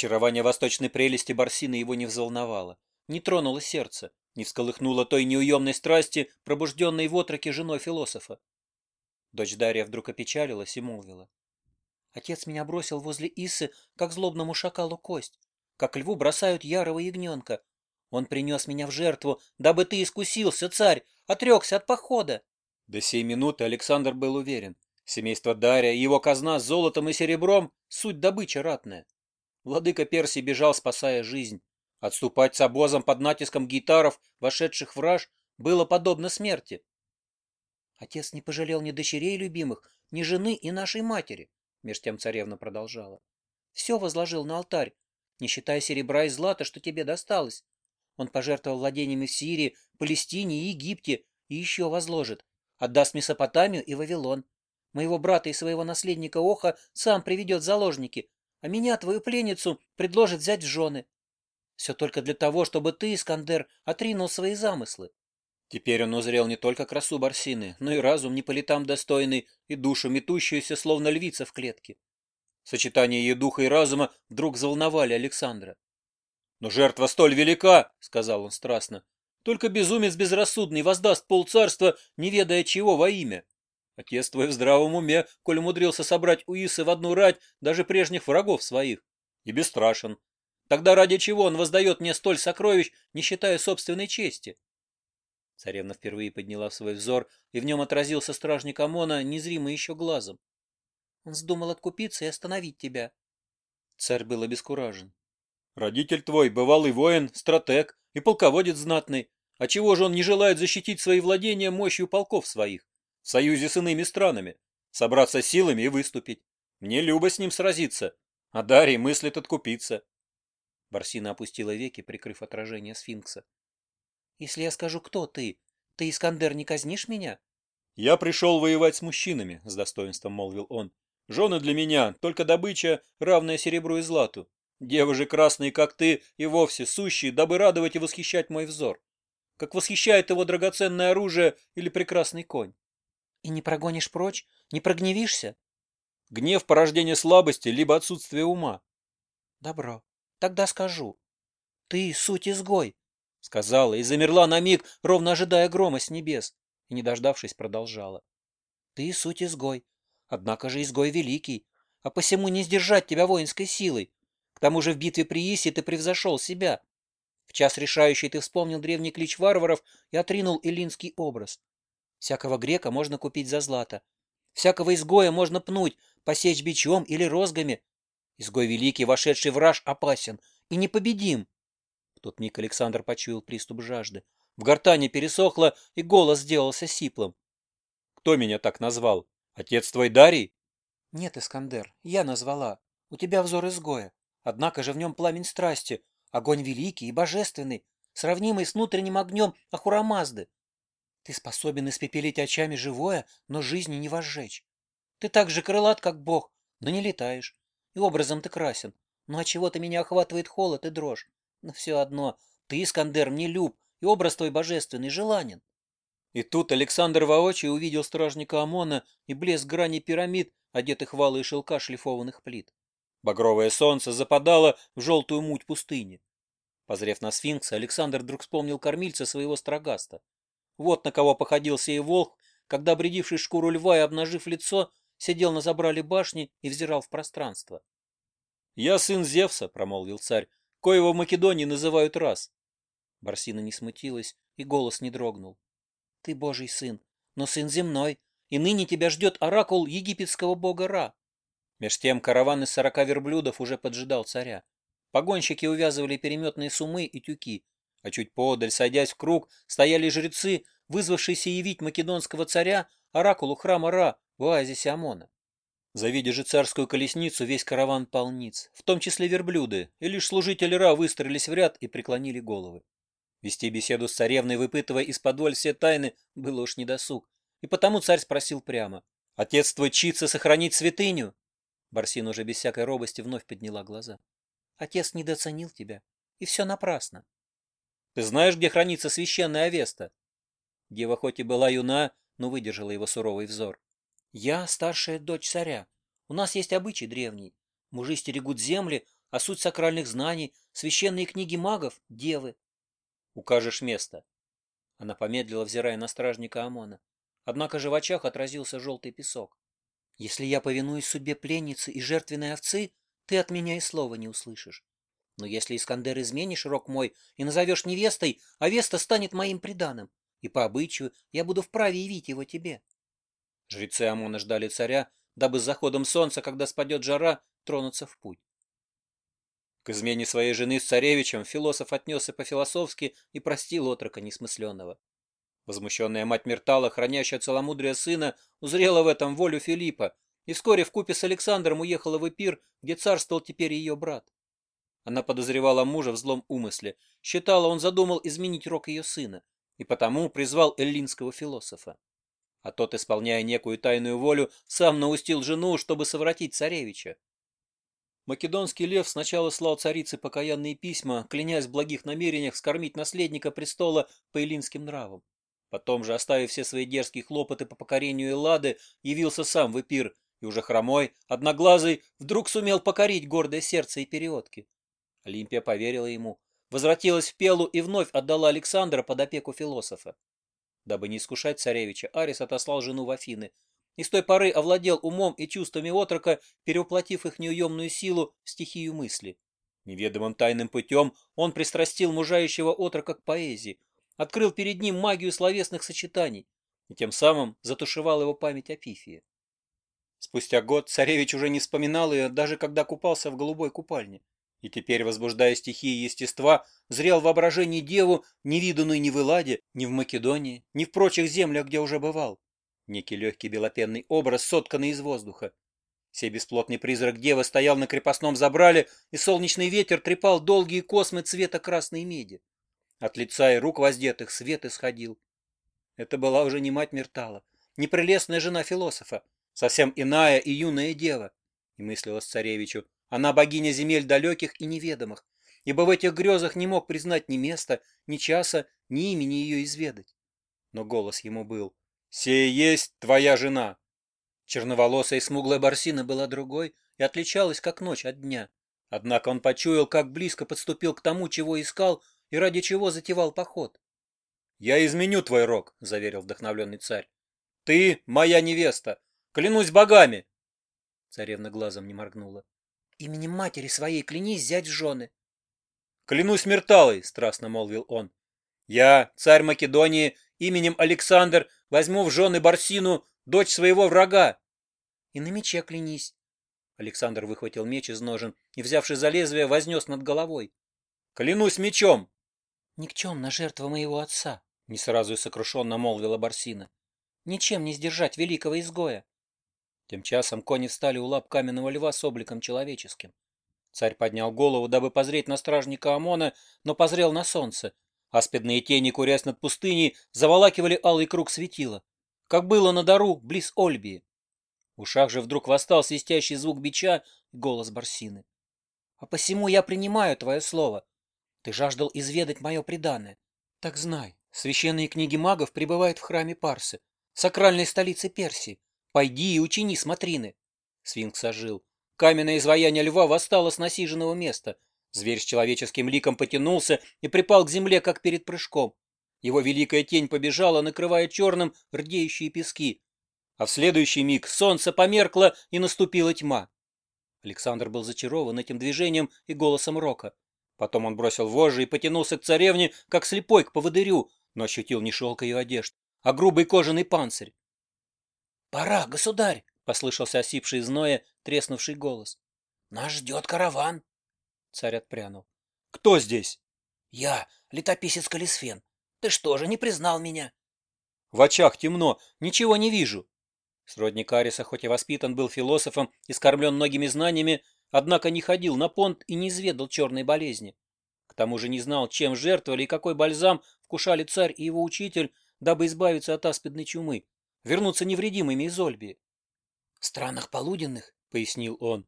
Очарование восточной прелести Барсина его не взволновало, не тронуло сердце, не всколыхнуло той неуемной страсти, пробужденной в отроке женой философа. Дочь Дарья вдруг опечалилась и молвила. Отец меня бросил возле Исы, как злобному шакалу кость, как льву бросают ярого ягненка. Он принес меня в жертву, дабы ты искусился, царь, отрекся от похода. До сей минуты Александр был уверен. Семейство Дарья и его казна с золотом и серебром — суть добыча ратная. Владыка Перси бежал, спасая жизнь. Отступать с обозом под натиском гитаров, вошедших враж, было подобно смерти. Отец не пожалел ни дочерей любимых, ни жены и нашей матери, меж тем царевна продолжала. Все возложил на алтарь, не считая серебра и злата, что тебе досталось. Он пожертвовал владениями в Сирии, Палестине и Египте, и еще возложит. Отдаст Месопотамию и Вавилон. Моего брата и своего наследника Оха сам приведет в заложники, а меня, твою пленницу, предложит взять в жены. Все только для того, чтобы ты, Искандер, отринул свои замыслы. Теперь он узрел не только красу Барсины, но и разум не по летам достойный, и душу, метущуюся, словно львица в клетке. Сочетание ее духа и разума вдруг заволновали Александра. «Но жертва столь велика!» — сказал он страстно. «Только безумец безрассудный воздаст полцарства, не ведая чего во имя». Отец твой в здравом уме, коль умудрился собрать Уисы в одну рать даже прежних врагов своих. И бесстрашен. Тогда ради чего он воздает мне столь сокровищ, не считая собственной чести? Царевна впервые подняла свой взор, и в нем отразился стражник ОМОНа, незримый еще глазом. Он вздумал откупиться и остановить тебя. Царь был обескуражен. Родитель твой, бывалый воин, стратег и полководец знатный. А чего же он не желает защитить свои владения мощью полков своих? в союзе с иными странами, собраться силами и выступить. Мне любо с ним сразиться, а Дарий мыслит откупиться. Барсина опустила веки, прикрыв отражение сфинкса. «Если я скажу, кто ты, ты, Искандер, не казнишь меня?» «Я пришел воевать с мужчинами», — с достоинством молвил он. «Жены для меня, только добыча, равная серебру и злату. Девы же красные, как ты, и вовсе сущие, дабы радовать и восхищать мой взор. Как восхищает его драгоценное оружие или прекрасный конь. И не прогонишь прочь? Не прогневишься? Гнев – порождение слабости, либо отсутствие ума. Добро. Тогда скажу. Ты – суть изгой, – сказала и замерла на миг, ровно ожидая грома с небес, и, не дождавшись, продолжала. Ты – суть изгой, однако же изгой великий, а посему не сдержать тебя воинской силой. К тому же в битве при Исе ты превзошел себя. В час решающий ты вспомнил древний клич варваров и отринул эллинский образ. Всякого грека можно купить за злато. Всякого изгоя можно пнуть, посечь бичом или розгами. Изгой великий, вошедший в раж, опасен и непобедим. В тот миг Александр почуял приступ жажды. В гортане пересохло, и голос сделался сиплым. — Кто меня так назвал? Отец твой Дарий? — Нет, Искандер, я назвала. У тебя взор изгоя. Однако же в нем пламень страсти, огонь великий и божественный, сравнимый с внутренним огнем Ахурамазды. Ты способен испепелить очами живое, но жизни не возжечь. Ты так же крылат, как Бог, но не летаешь. И образом ты красен. Ну а чего-то меня охватывает холод и дрожь. Ну, но все одно, ты, Искандер, мне люб, и образ твой божественный желанен. И тут Александр воочию увидел стражника ОМОНа и блеск грани пирамид, одетых валы и шелка шлифованных плит. Багровое солнце западало в желтую муть пустыни. Позрев на сфинкса, Александр вдруг вспомнил кормильца своего строгаста. Вот на кого походил сей волк, когда, бредивший шкуру льва и обнажив лицо, сидел на забрале башни и взирал в пространство. «Я сын Зевса», — промолвил царь, — «коего в Македонии называют раз». Барсина не смутилась, и голос не дрогнул. «Ты божий сын, но сын земной, и ныне тебя ждет оракул египетского бога Ра». Меж тем караван из сорока верблюдов уже поджидал царя. Погонщики увязывали переметные сумы и тюки, а чуть подаль, садясь в круг, стояли жрецы, вызвавшиеся явить македонского царя оракулу храма Ра в оазисе Амона. Завидя же царскую колесницу, весь караван полниц, в том числе верблюды, и лишь служители Ра выстроились в ряд и преклонили головы. Вести беседу с царевной, выпытывая из-под все тайны, было уж недосуг. И потому царь спросил прямо. «Отец твой чится сохранить святыню?» Барсин уже без всякой робости вновь подняла глаза. «Отец недооценил тебя, и все напрасно. Ты знаешь, где хранится священная Авеста?» Дева хоть и была юна, но выдержала его суровый взор. «Я старшая дочь царя. У нас есть обычай древний. Мужи стерегут земли, а суть сакральных знаний, священные книги магов — девы». «Укажешь место». Она помедлила, взирая на стражника ОМОНа. Однако же в очах отразился желтый песок. «Если я повинуюсь судьбе пленницы и жертвенной овцы, ты от меня и слова не услышишь. Но если Искандер изменишь, рок мой, и назовешь невестой, а Веста станет моим приданым, и по обычаю я буду вправе явить его тебе. Жрецы Амона ждали царя, дабы с заходом солнца, когда спадет жара, тронуться в путь. К измене своей жены с царевичем философ отнесся по-философски и простил отрока несмысленного. Возмущенная мать Мертала, хранящая целомудрие сына, узрела в этом волю Филиппа, и вскоре вкупе с Александром уехала в Эпир, где царствовал теперь ее брат. Она подозревала мужа в злом умысле, считала, он задумал изменить рок ее сына, и потому призвал эллинского философа. А тот, исполняя некую тайную волю, сам наустил жену, чтобы совратить царевича. Македонский лев сначала слал царице покаянные письма, клянясь в благих намерениях скормить наследника престола по эллинским нравам. Потом же, оставив все свои дерзкие хлопоты по покорению Эллады, явился сам в Эпир, и уже хромой, одноглазый, вдруг сумел покорить гордое сердце и периодки. Олимпия поверила ему, возвратилась в Пелу и вновь отдала Александра под опеку философа. Дабы не искушать царевича, Арис отослал жену в Афины и с той поры овладел умом и чувствами отрока, переуплотив их неуемную силу в стихию мысли. Неведомым тайным путем он пристрастил мужающего отрока к поэзии, открыл перед ним магию словесных сочетаний и тем самым затушевал его память о Пифии. Спустя год царевич уже не вспоминал ее, даже когда купался в голубой купальне. И теперь, возбуждая стихии естества, зрел воображение деву, невиданную ни в Эладе, ни в Македонии, ни в прочих землях, где уже бывал. Некий легкий белопенный образ, сотканный из воздуха. Все бесплотный призрак девы стоял на крепостном забрале, и солнечный ветер трепал долгие космы цвета красной меди. От лица и рук воздетых свет исходил. Это была уже не мать Мертала, не прелестная жена философа, совсем иная и юная дева. И мыслилось царевичу — она богиня земель далеких и неведомых, ибо в этих грезах не мог признать ни места, ни часа, ни имени ее изведать. Но голос ему был «Сея есть твоя жена!» Черноволосая и смуглая барсина была другой и отличалась как ночь от дня. Однако он почуял, как близко подступил к тому, чего искал и ради чего затевал поход. «Я изменю твой рог», — заверил вдохновленный царь. «Ты моя невеста! Клянусь богами!» Царевна глазом не моргнула. Именем матери своей клянись взять жены. Клянусь Мерталой, страстно молвил он. Я, царь Македонии, именем Александр, возьму в жены Барсину, дочь своего врага. И на мече клянись. Александр выхватил меч из ножен и, взявши за лезвие, вознес над головой. Клянусь мечом. Никчем на жертва моего отца, не сразу и сокрушенно молвила Барсина. Ничем не сдержать великого изгоя. Тем часом кони встали у лап каменного льва с обликом человеческим. Царь поднял голову, дабы позреть на стражника ОМОНа, но позрел на солнце. Аспидные тени, курясь над пустыней, заволакивали алый круг светила, как было на дару близ Ольбии. В ушах же вдруг восстал свистящий звук бича и голос Барсины. «А посему я принимаю твое слово. Ты жаждал изведать мое преданное. Так знай, священные книги магов пребывают в храме Парсы, сакральной столице Персии. Пойди и учини смотрины. Сфинкс ожил. Каменное изваяние льва восстало с насиженного места. Зверь с человеческим ликом потянулся и припал к земле, как перед прыжком. Его великая тень побежала, накрывая черным рдеющие пески. А в следующий миг солнце померкло, и наступила тьма. Александр был зачарован этим движением и голосом Рока. Потом он бросил вожжи и потянулся к царевне, как слепой к поводырю, но ощутил не шелк ее одежд, а грубый кожаный панцирь. «Пора, государь!» — послышался осипший из треснувший голос. «Нас ждет караван!» Царь отпрянул. «Кто здесь?» «Я, летописец Калисфен. Ты что же, не признал меня?» «В очах темно, ничего не вижу». Сродник Ариса, хоть и воспитан был философом и скормлен многими знаниями, однако не ходил на понт и не изведал черной болезни. К тому же не знал, чем жертвовали и какой бальзам вкушали царь и его учитель, дабы избавиться от аспидной чумы, вернуться невредимыми из Ольби. В странах полуденных», — пояснил он.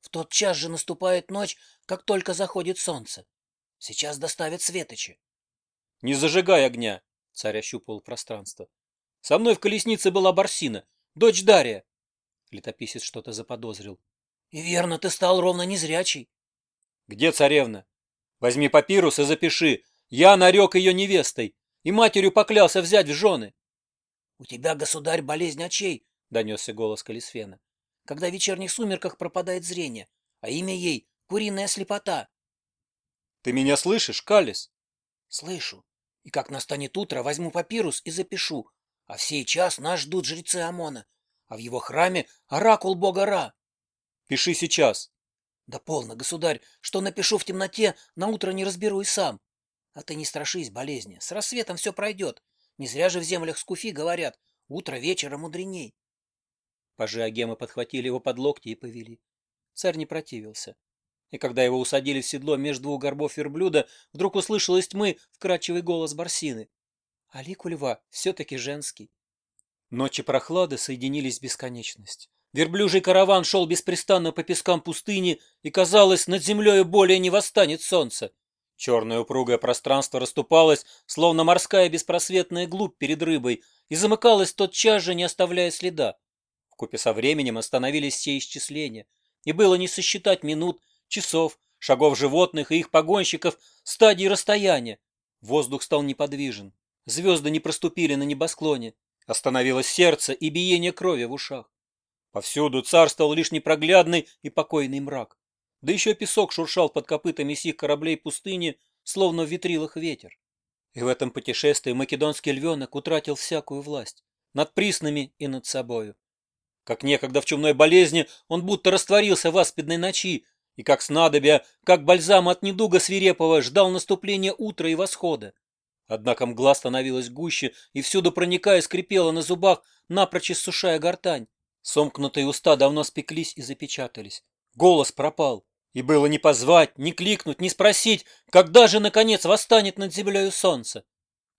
«В тот час же наступает ночь, как только заходит солнце. Сейчас доставят светочи». «Не зажигай огня!» — царь ощупывал пространство. «Со мной в колеснице была Барсина, дочь Дария!» Летописец что-то заподозрил. «И верно, ты стал ровно незрячий!» «Где царевна? Возьми папирус и запиши. Я нарек ее невестой и матерью поклялся взять в жены!» «У тебя, государь, болезнь очей!» — донесся голос Калисфена. «Когда в вечерних сумерках пропадает зрение, а имя ей — куриная слепота!» «Ты меня слышишь, Калис?» «Слышу. И как настанет утро, возьму папирус и запишу. А в сей час нас ждут жрецы Омона, а в его храме — оракул бога Ра!» «Пиши сейчас!» «Да полно, государь, что напишу в темноте, на утро не разберу и сам. А ты не страшись, болезни, с рассветом все пройдет. Не зря же в землях Скуфи говорят, утро вечера мудреней. Пажи Агема подхватили его под локти и повели. Царь не противился. И когда его усадили в седло между двух горбов верблюда, вдруг услышал из тьмы вкрадчивый голос Барсины. А лик у льва все-таки женский. Ночи прохлады соединились в бесконечность. Верблюжий караван шел беспрестанно по пескам пустыни, и, казалось, над землей более не восстанет солнце. Черное упругое пространство расступалось, словно морская беспросветная глубь перед рыбой, и замыкалось тотчас же, не оставляя следа. Вкупе со временем остановились все исчисления, и было не сосчитать минут, часов, шагов животных и их погонщиков, стадий расстояния. Воздух стал неподвижен, звезды не проступили на небосклоне, остановилось сердце и биение крови в ушах. Повсюду царствовал лишь непроглядный и покойный мрак. Да еще песок шуршал под копытами сих кораблей пустыни, словно в витрилах ветер. И в этом путешествии македонский львенок утратил всякую власть над приснами и над собою. Как некогда в чумной болезни он будто растворился в аспидной ночи, и как снадобья, как бальзам от недуга свирепого ждал наступления утра и восхода. Однако мгла становилась гуще, и всюду проникая скрипела на зубах, напрочь иссушая гортань. Сомкнутые уста давно спеклись и запечатались. Голос пропал. И было не позвать, не кликнуть, не спросить, когда же, наконец, восстанет над землею солнце.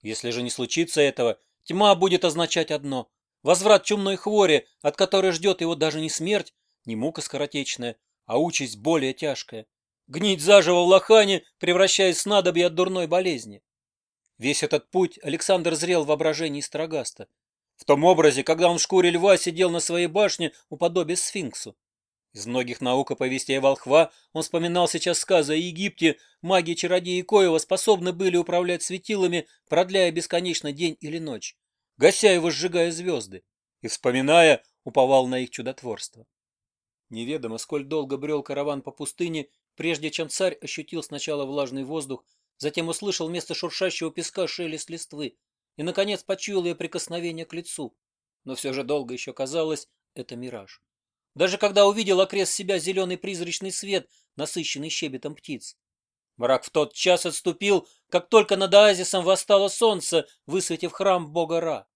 Если же не случится этого, тьма будет означать одно — возврат чумной хвори, от которой ждет его даже не смерть, не мука скоротечная, а участь более тяжкая. Гнить заживо в лохане, превращаясь в снадобье от дурной болезни. Весь этот путь Александр зрел в воображении Строгаста. В том образе, когда он в шкуре льва сидел на своей башне у подобия сфинксу. Из многих наук и повестей волхва он вспоминал сейчас сказы о Египте, маги-чародеи Коева способны были управлять светилами, продляя бесконечно день или ночь, гася его, сжигая звезды, и, вспоминая, уповал на их чудотворство. Неведомо, сколь долго брел караван по пустыне, прежде чем царь ощутил сначала влажный воздух, затем услышал вместо шуршащего песка шелест листвы и, наконец, почуял ее прикосновение к лицу. Но все же долго еще казалось, это мираж. Даже когда увидел окрест себя зеленый призрачный свет, насыщенный щебетом птиц. Мрак в тот час отступил, как только над оазисом восстало солнце, высветив храм бога Ра.